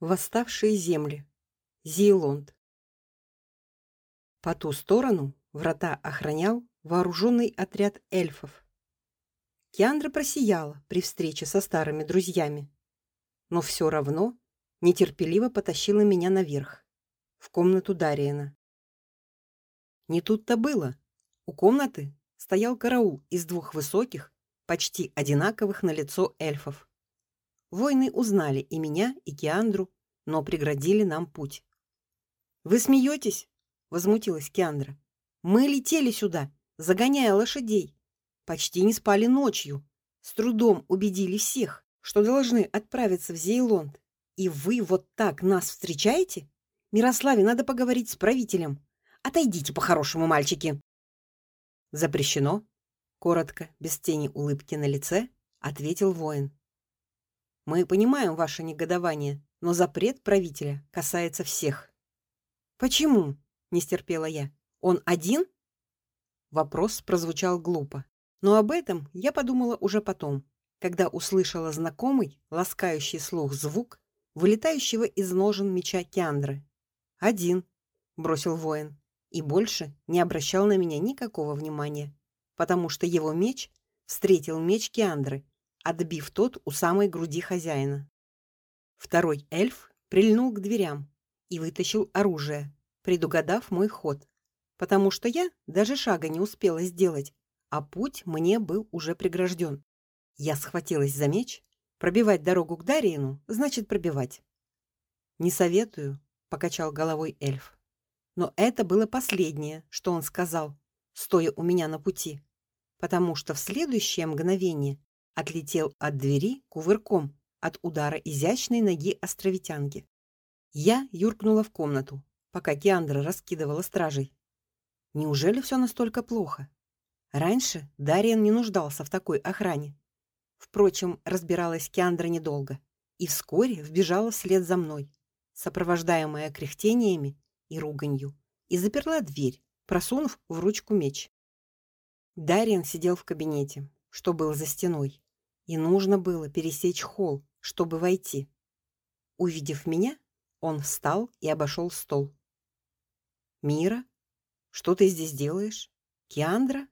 Восставшие земли. Зейлонд. По ту сторону врата охранял вооруженный отряд эльфов. Киандра просияла при встрече со старыми друзьями, но все равно нетерпеливо потащила меня наверх, в комнату Дариена. Не тут-то было. У комнаты стоял караул из двух высоких, почти одинаковых на лицо эльфов. Воины узнали и меня, и Киандру, но преградили нам путь. Вы смеетесь? возмутилась Киандра. Мы летели сюда, загоняя лошадей, почти не спали ночью, с трудом убедили всех, что должны отправиться в Зейлонд. И вы вот так нас встречаете? Мирославе надо поговорить с правителем. Отойдите по-хорошему, мальчики. Запрещено, коротко, без тени улыбки на лице, ответил воин. Мы понимаем ваше негодование, но запрет правителя касается всех. Почему? не стерпела я. Он один? Вопрос прозвучал глупо, но об этом я подумала уже потом, когда услышала знакомый, ласкающий слух звук вылетающего из ножен меча Киандры. Один, бросил воин, и больше не обращал на меня никакого внимания, потому что его меч встретил меч Киандры отбив тот у самой груди хозяина. Второй эльф прильнул к дверям и вытащил оружие, предугадав мой ход, потому что я даже шага не успела сделать, а путь мне был уже прегражден. Я схватилась за меч. Пробивать дорогу к Дариену значит пробивать. Не советую, покачал головой эльф. Но это было последнее, что он сказал, стоя у меня на пути, потому что в следующее мгновение отлетел от двери кувырком от удара изящной ноги островитянки. Я юркнула в комнату, пока Киандра раскидывала стражей. Неужели все настолько плохо? Раньше Дариан не нуждался в такой охране. Впрочем, разбиралась Киандра недолго и вскоре вбежала вслед за мной, сопровождаемая кряхтениями и руганью, и заперла дверь, просунув в ручку меч. Дариан сидел в кабинете, что был за стеной, и нужно было пересечь холл, чтобы войти. Увидев меня, он встал и обошел стол. Мира, что ты здесь делаешь? Киандра?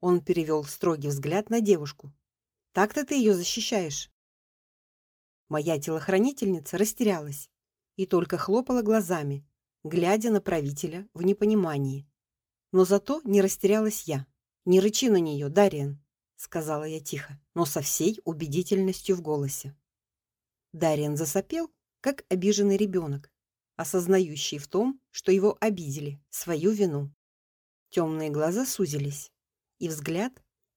Он перевел строгий взгляд на девушку. Так-то ты ее защищаешь. Моя телохранительница растерялась и только хлопала глазами, глядя на правителя в непонимании. Но зато не растерялась я. Не рычи на нее, Дариан сказала я тихо, но со всей убедительностью в голосе. Дариан засопел, как обиженный ребенок, осознающий в том, что его обидели, свою вину. Темные глаза сузились, и взгляд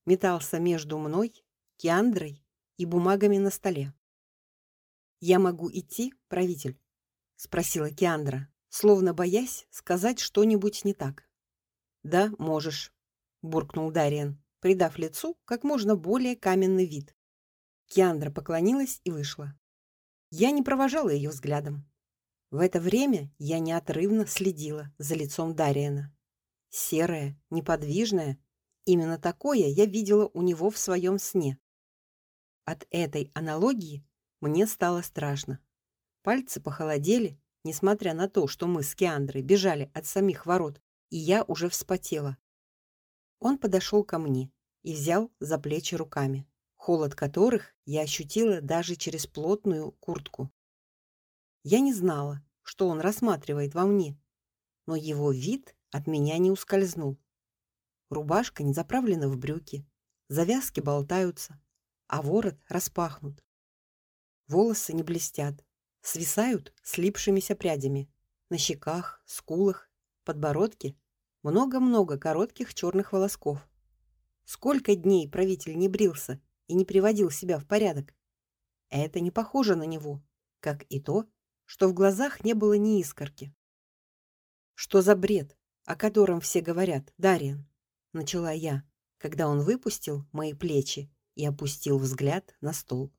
метался между мной, Киандрой и бумагами на столе. Я могу идти, правитель, спросила Киандра, словно боясь сказать что-нибудь не так. Да, можешь, буркнул Дариан придав лицу как можно более каменный вид. Киандра поклонилась и вышла. Я не провожала ее взглядом. В это время я неотрывно следила за лицом Дариена. Серое, неподвижное, именно такое я видела у него в своем сне. От этой аналогии мне стало страшно. Пальцы похолодели, несмотря на то, что мы с Киандрой бежали от самих ворот, и я уже вспотела. Он подошел ко мне и взял за плечи руками, холод которых я ощутила даже через плотную куртку. Я не знала, что он рассматривает во мне, но его вид от меня не ускользнул. Рубашка не заправлена в брюки, завязки болтаются, а ворот распахнут. Волосы не блестят, свисают слипшимися прядями. На щеках, скулах, подбородке много-много коротких черных волосков. Сколько дней правитель не брился и не приводил себя в порядок. Это не похоже на него, как и то, что в глазах не было ни искорки. Что за бред, о котором все говорят, Дариан? начала я, когда он выпустил мои плечи и опустил взгляд на стол.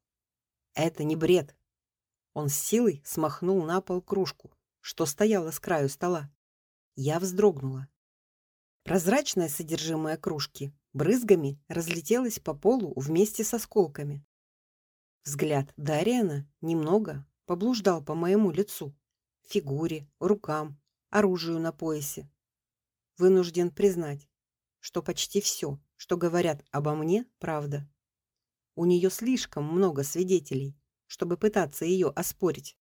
Это не бред. Он с силой смахнул на пол кружку, что стояла с краю стола. Я вздрогнула. Прозрачное содержимое кружки брызгами разлетелось по полу вместе с осколками. Взгляд Дариана немного поблуждал по моему лицу, фигуре, рукам, оружию на поясе. Вынужден признать, что почти все, что говорят обо мне, правда. У нее слишком много свидетелей, чтобы пытаться ее оспорить.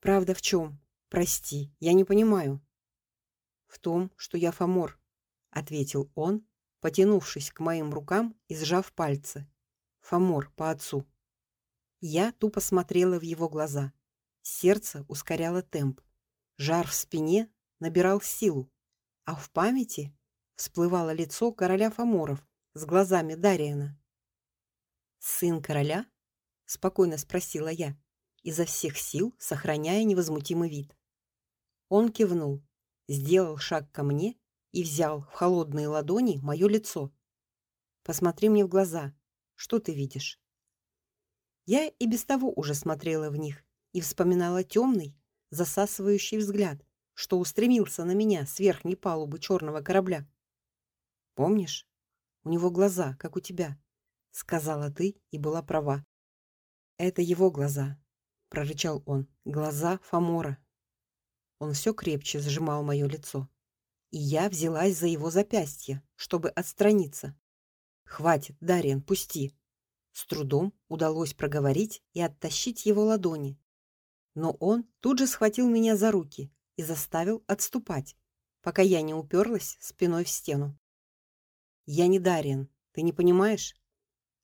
Правда в чем? Прости, я не понимаю. В том, что я Фомор, ответил он, потянувшись к моим рукам и сжав пальцы. Фомор по отцу. Я тупо смотрела в его глаза. Сердце ускоряло темп. Жар в спине набирал силу, а в памяти всплывало лицо короля Фоморов с глазами Дариена. Сын короля? спокойно спросила я, изо всех сил сохраняя невозмутимый вид. Он кивнул, сделал шаг ко мне и взял в холодные ладони мое лицо. Посмотри мне в глаза. Что ты видишь? Я и без того уже смотрела в них и вспоминала темный, засасывающий взгляд, что устремился на меня с верхней палубы черного корабля. Помнишь? У него глаза, как у тебя, сказала ты и была права. Это его глаза, прорычал он. Глаза Фамора. Он все крепче сжимал мое лицо, и я взялась за его запястье, чтобы отстраниться. Хватит, Дариан, пусти. С трудом удалось проговорить и оттащить его ладони. Но он тут же схватил меня за руки и заставил отступать, пока я не уперлась спиной в стену. Я не Дариан, ты не понимаешь?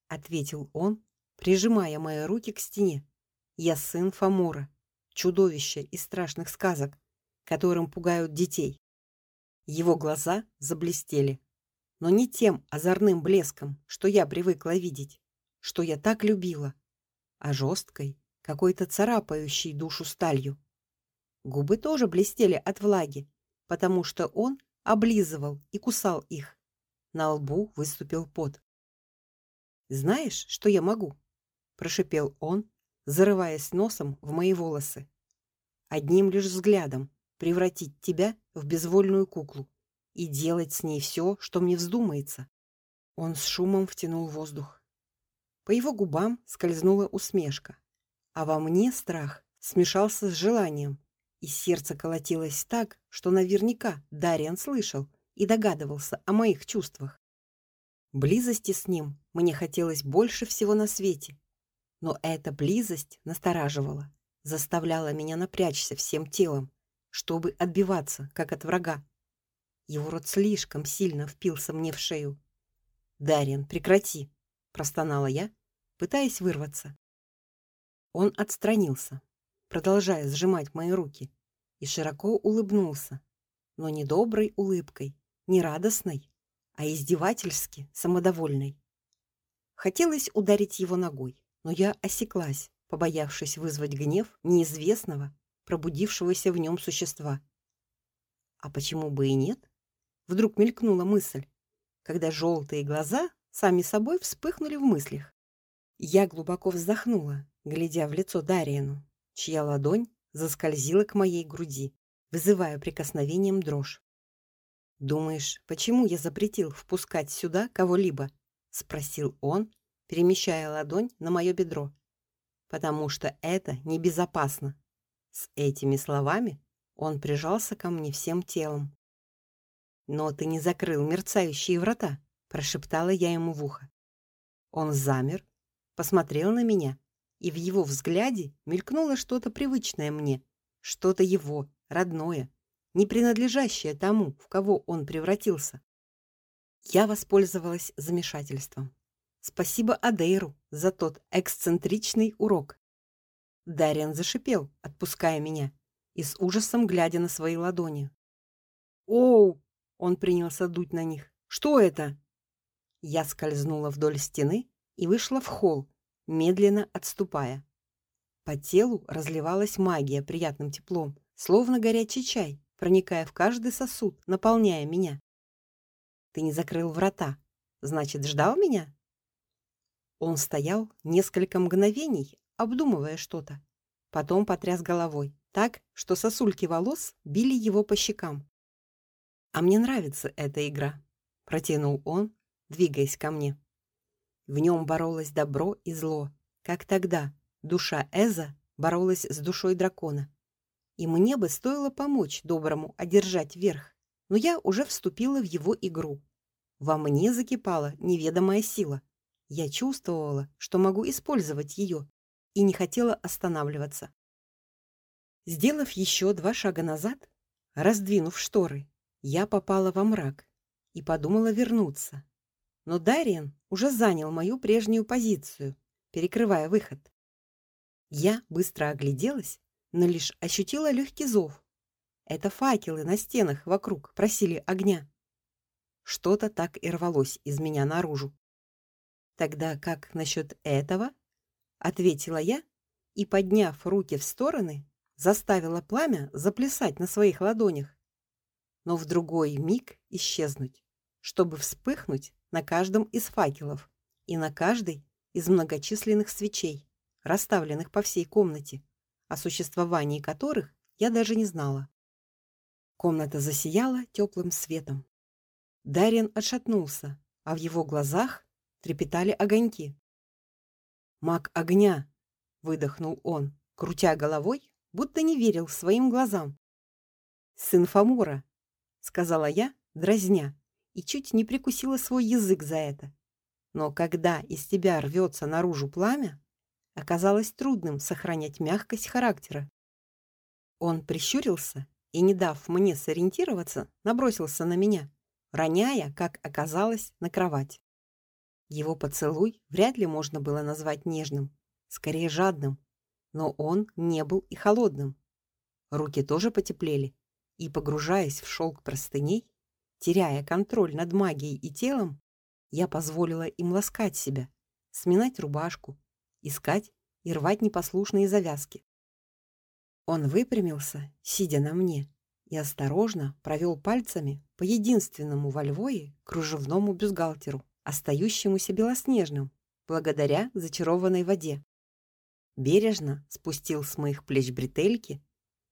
ответил он, прижимая мои руки к стене. Я сын Фамора, чудовище из страшных сказок, которым пугают детей. Его глаза заблестели, но не тем озорным блеском, что я привыкла видеть, что я так любила, а жесткой, какой-то царапающей душу сталью. Губы тоже блестели от влаги, потому что он облизывал и кусал их. На лбу выступил пот. Знаешь, что я могу? прошипел он, зарываясь носом в мои волосы. Одним лишь взглядом превратить тебя в безвольную куклу и делать с ней все, что мне вздумается. Он с шумом втянул воздух. По его губам скользнула усмешка, а во мне страх смешался с желанием, и сердце колотилось так, что наверняка Дариан слышал и догадывался о моих чувствах. Близости с ним мне хотелось больше всего на свете, но эта близость настораживала, заставляла меня напрячься всем телом, чтобы отбиваться, как от врага. Его рот слишком сильно впился мне в шею. "Дариан, прекрати", простонала я, пытаясь вырваться. Он отстранился, продолжая сжимать мои руки, и широко улыбнулся, но не доброй улыбкой, не радостной, а издевательски самодовольной. Хотелось ударить его ногой, но я осеклась, побоявшись вызвать гнев неизвестного, пробудившегося в нем существа. А почему бы и нет? Вдруг мелькнула мысль, когда желтые глаза сами собой вспыхнули в мыслях. Я глубоко вздохнула, глядя в лицо Дариену, чья ладонь заскользила к моей груди, вызывая прикосновением дрожь. Думаешь, почему я запретил впускать сюда кого-либо? спросил он, перемещая ладонь на мое бедро. Потому что это небезопасно. С этими словами он прижался ко мне всем телом. Но ты не закрыл мерцающие врата, прошептала я ему в ухо. Он замер, посмотрел на меня, и в его взгляде мелькнуло что-то привычное мне, что-то его, родное, не принадлежащее тому, в кого он превратился. Я воспользовалась замешательством. Спасибо Адейру за тот эксцентричный урок. Дариан зашипел, отпуская меня, и с ужасом глядя на свои ладони. "Оу!" он принялся дуть на них. "Что это?" Я скользнула вдоль стены и вышла в холл, медленно отступая. По телу разливалась магия приятным теплом, словно горячий чай, проникая в каждый сосуд, наполняя меня. Ты не закрыл врата, значит, ждал меня? Он стоял несколько мгновений, обдумывая что-то. Потом потряс головой, так, что сосульки волос били его по щекам. А мне нравится эта игра, протянул он, двигаясь ко мне. В нем боролось добро и зло, как тогда душа Эза боролась с душой дракона. И мне бы стоило помочь доброму одержать верх, но я уже вступила в его игру. Во мне закипала неведомая сила. Я чувствовала, что могу использовать ее, и не хотела останавливаться. Сделав еще два шага назад, раздвинув шторы, я попала во мрак и подумала вернуться. Но Дариан уже занял мою прежнюю позицию, перекрывая выход. Я быстро огляделась, но лишь ощутила легкий зов. Это факелы на стенах вокруг просили огня. Что-то так и рвалось из меня наружу. Тогда как насчет этого? Ответила я и, подняв руки в стороны, заставила пламя заплясать на своих ладонях, но в другой миг исчезнуть, чтобы вспыхнуть на каждом из факелов и на каждой из многочисленных свечей, расставленных по всей комнате, о существовании которых я даже не знала. Комната засияла теплым светом. Дарин отшатнулся, а в его глазах трепетали огоньки. Маг огня, выдохнул он, крутя головой, будто не верил своим глазам. Сын Фамура, сказала я, дразня, и чуть не прикусила свой язык за это. Но когда из тебя рвется наружу пламя, оказалось трудным сохранять мягкость характера. Он прищурился и, не дав мне сориентироваться, набросился на меня, роняя, как оказалось, на кровать. Его поцелуй вряд ли можно было назвать нежным, скорее жадным, но он не был и холодным. Руки тоже потеплели, и погружаясь в шелк простыней, теряя контроль над магией и телом, я позволила им ласкать себя, сминать рубашку, искать и рвать непослушные завязки. Он выпрямился, сидя на мне, и осторожно провел пальцами по единственному во Львове кружевному бюстгальтеру остающемуся белоснежным, благодаря зачарованной воде. Бережно спустил с моих плеч бретельки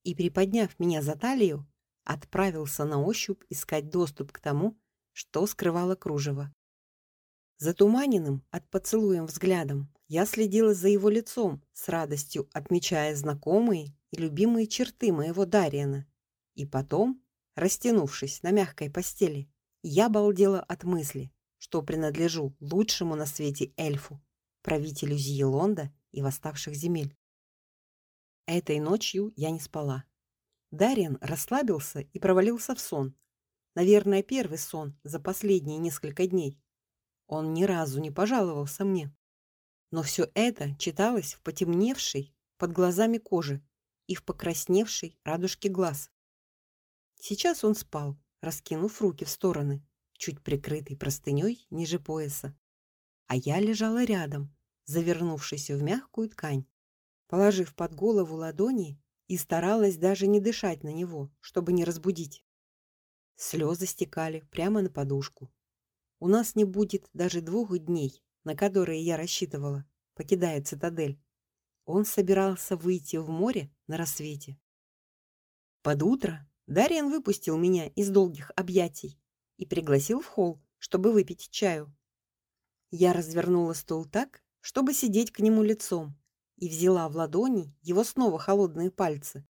и, приподняв меня за талию, отправился на ощупь искать доступ к тому, что скрывало кружево. Затуманенным от поцелуем взглядом я следила за его лицом, с радостью отмечая знакомые и любимые черты моего Дариана. И потом, растянувшись на мягкой постели, я балдела от мысли, что принадлежу лучшему на свете эльфу, правителю Зиелонда и восставших земель. Этой ночью я не спала. Дариан расслабился и провалился в сон. Наверное, первый сон за последние несколько дней. Он ни разу не пожаловался мне. Но все это читалось в потемневшей под глазами кожи и в покрасневшей радужке глаз. Сейчас он спал, раскинув руки в стороны, чуть прикрытый простыней ниже пояса. А я лежала рядом, завернувшись в мягкую ткань, положив под голову ладони и старалась даже не дышать на него, чтобы не разбудить. Слезы стекали прямо на подушку. У нас не будет даже двух дней, на которые я рассчитывала, покидая цитадель. Он собирался выйти в море на рассвете. Под утро Дариан выпустил меня из долгих объятий и пригласил в холл, чтобы выпить чаю. Я развернула стул так, чтобы сидеть к нему лицом, и взяла в ладони его снова холодные пальцы.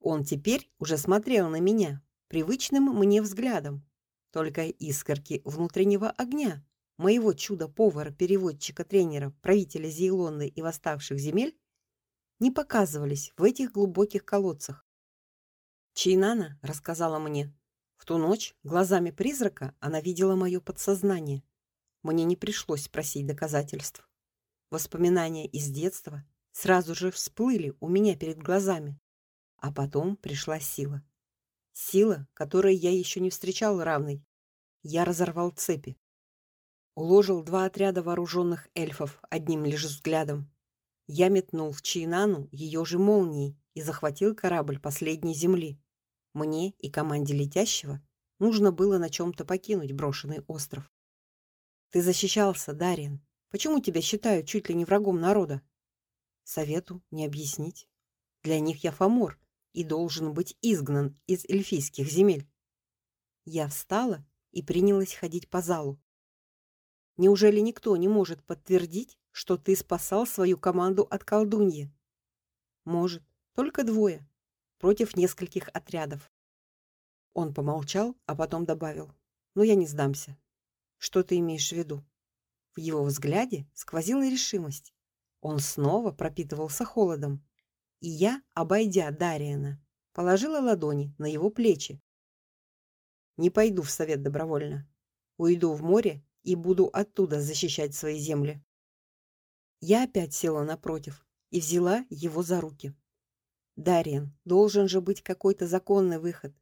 Он теперь уже смотрел на меня привычным мне взглядом, только искорки внутреннего огня моего чудо-повара, переводчика, тренера, правителя Зейлонды и восставших земель не показывались в этих глубоких колодцах. Чайнана рассказала мне, в ту ночь глазами призрака она видела мое подсознание. Мне не пришлось просить доказательств. Воспоминания из детства сразу же всплыли у меня перед глазами, а потом пришла сила. Сила, которой я еще не встречал равной. Я разорвал цепи. Уложил два отряда вооруженных эльфов одним лишь взглядом. Я метнул в Чейнану ее же молнией и захватил корабль последней земли. Мне и команде Летящего нужно было на чем то покинуть брошенный остров. Ты защищался, Дариан. Почему тебя считают чуть ли не врагом народа? Совету не объяснить. Для них я фамор и должен быть изгнан из эльфийских земель. Я встала и принялась ходить по залу. Неужели никто не может подтвердить, что ты спасал свою команду от колдуньи? Может, только двое против нескольких отрядов. Он помолчал, а потом добавил: "Но я не сдамся". Что ты имеешь в виду? В его взгляде сквозила решимость. Он снова пропитывался холодом. И я, обойдя Дариана, положила ладони на его плечи. Не пойду в совет добровольно. Уйду в море и буду оттуда защищать свои земли. Я опять села напротив и взяла его за руки. Дариан, должен же быть какой-то законный выход.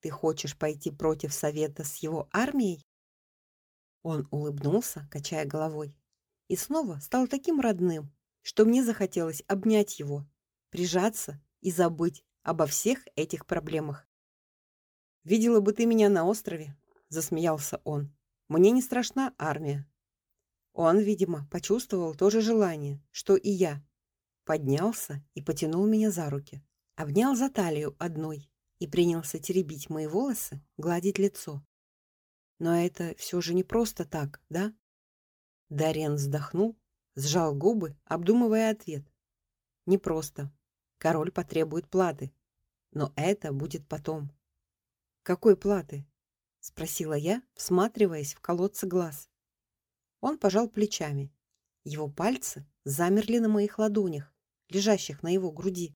Ты хочешь пойти против совета с его армией? Он улыбнулся, качая головой, и снова стал таким родным, что мне захотелось обнять его, прижаться и забыть обо всех этих проблемах. Видела бы ты меня на острове, засмеялся он. Мне не страшна армия. Он, видимо, почувствовал то же желание, что и я. Поднялся и потянул меня за руки, обнял за талию одной и принялся теребить мои волосы, гладить лицо. Но это все же не просто так, да? Дарен вздохнул, сжал губы, обдумывая ответ. Не просто. Король потребует платы, но это будет потом. Какой платы? спросила я, всматриваясь в колодцы глаз. Он пожал плечами. Его пальцы замерли на моих ладонях, лежащих на его груди.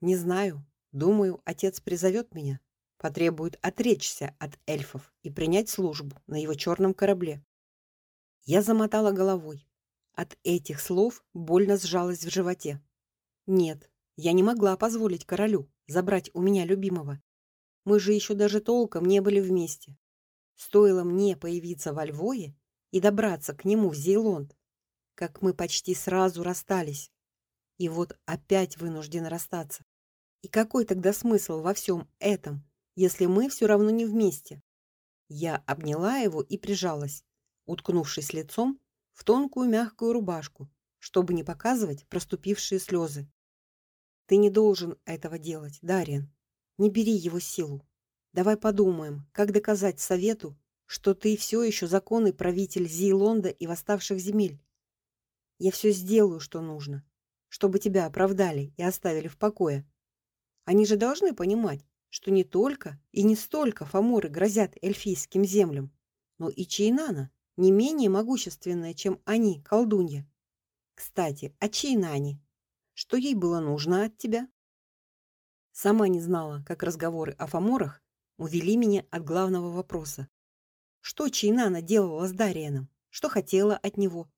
Не знаю, думаю, отец призовет меня потребует отречься от эльфов и принять службу на его черном корабле. Я замотала головой. От этих слов больно сжалось в животе. Нет, я не могла позволить королю забрать у меня любимого. Мы же еще даже толком не были вместе. Стоило мне появиться во Львове и добраться к нему в Зейлонд, как мы почти сразу расстались. И вот опять вынуждены расстаться. И какой тогда смысл во всем этом? если мы все равно не вместе. Я обняла его и прижалась, уткнувшись лицом в тонкую мягкую рубашку, чтобы не показывать проступившие слезы. Ты не должен этого делать, Дарьян. Не бери его силу. Давай подумаем, как доказать совету, что ты все еще законный правитель Зейлонда и восставших земель. Я все сделаю, что нужно, чтобы тебя оправдали и оставили в покое. Они же должны понимать, что не только и не столько фаморы грозят эльфийским землям, но и Чейнана не менее могущественная, чем они, колдунья. Кстати, о Чейнане. Что ей было нужно от тебя? Сама не знала, как разговоры о фаморах увели меня от главного вопроса. Что Чейнана делала с Дарианом? Что хотела от него?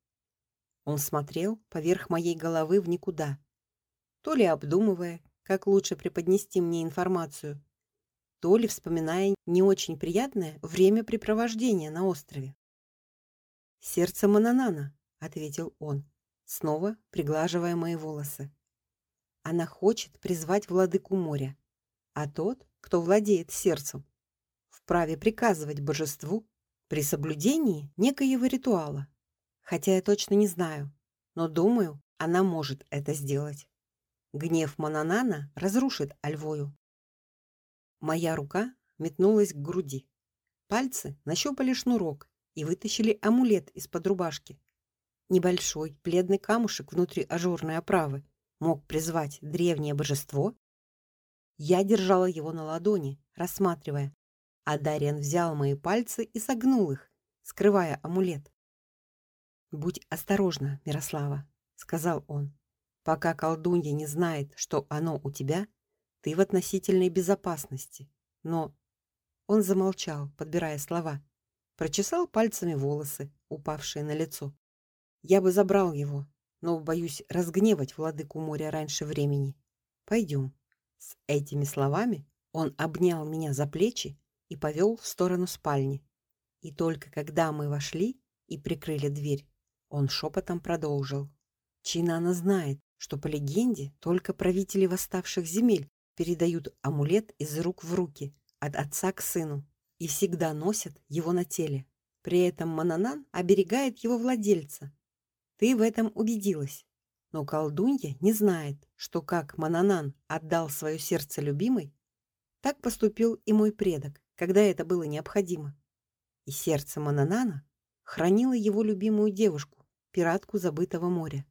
Он смотрел поверх моей головы в никуда, то ли обдумывая, как лучше преподнести мне информацию, то ли вспоминая не очень приятное времяпрепровождение на острове. Сердце Мананана, ответил он, снова приглаживая мои волосы. Она хочет призвать владыку моря, а тот, кто владеет сердцем, вправе приказывать божеству при соблюдении некоего ритуала. Хотя я точно не знаю, но думаю, она может это сделать. Гнев Мананана разрушит Альвою. Моя рука метнулась к груди. Пальцы нащупали шнурок и вытащили амулет из-под рубашки. Небольшой бледный камушек внутри ажурной оправы мог призвать древнее божество. Я держала его на ладони, рассматривая, а Дариан взял мои пальцы и согнул их, скрывая амулет. Будь осторожна, Мирослава, сказал он. Пока колдунья не знает, что оно у тебя, ты в относительной безопасности. Но он замолчал, подбирая слова, прочесал пальцами волосы, упавшие на лицо. Я бы забрал его, но боюсь разгневать владыку моря раньше времени. Пойдем. С этими словами он обнял меня за плечи и повел в сторону спальни. И только когда мы вошли и прикрыли дверь, он шепотом продолжил: "Чинана знает, что по легенде только правители восставших земель передают амулет из рук в руки, от отца к сыну, и всегда носят его на теле. При этом Мананан оберегает его владельца. Ты в этом убедилась. Но колдунья не знает, что как Мананан отдал свое сердце любимой, так поступил и мой предок, когда это было необходимо. И сердце Мананана хранило его любимую девушку, пиратку забытого моря.